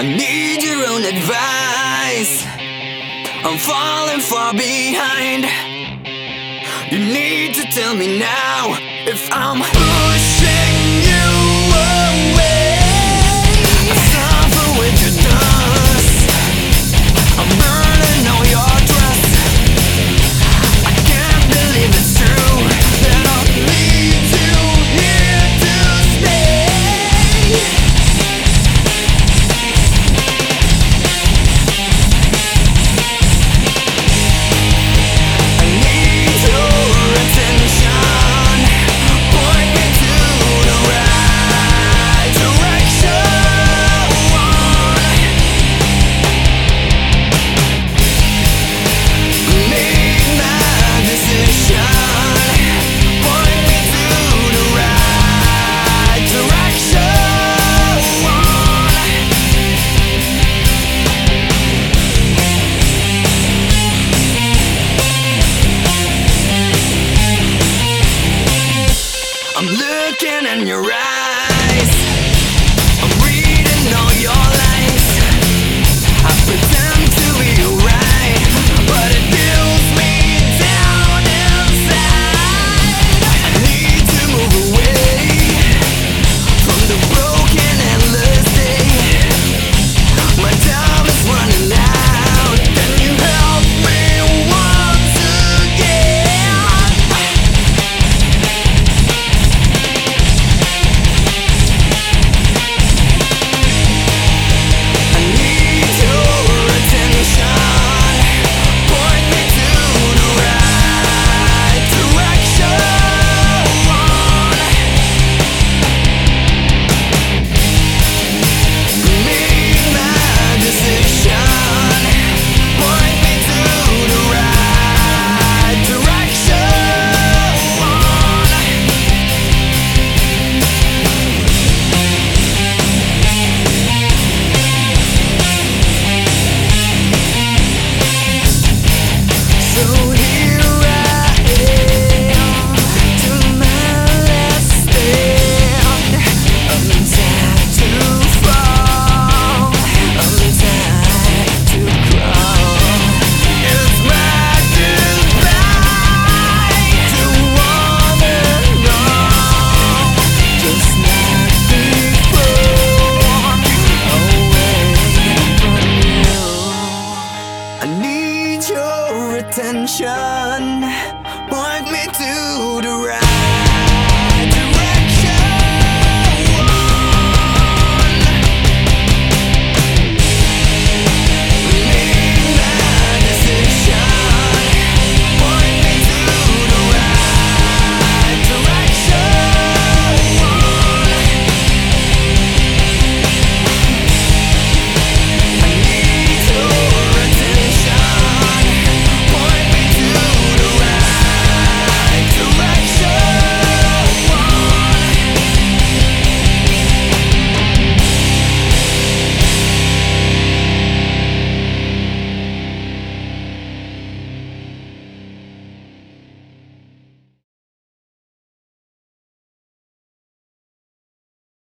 I need your own advice. I'm falling far behind. You need to tell me now if I'm pushing. I'm looking in your eyes. attention.